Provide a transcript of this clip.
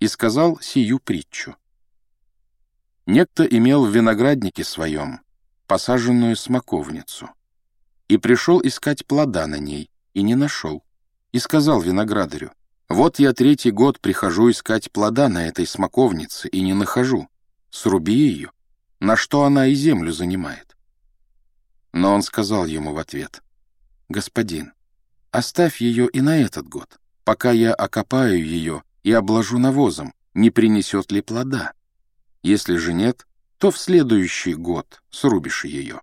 и сказал сию притчу. Некто имел в винограднике своем посаженную смоковницу, и пришел искать плода на ней, и не нашел, и сказал виноградарю, «Вот я третий год прихожу искать плода на этой смоковнице, и не нахожу. Сруби ее, на что она и землю занимает». Но он сказал ему в ответ, «Господин, оставь ее и на этот год, пока я окопаю ее и обложу навозом, не принесет ли плода. Если же нет, то в следующий год срубишь ее».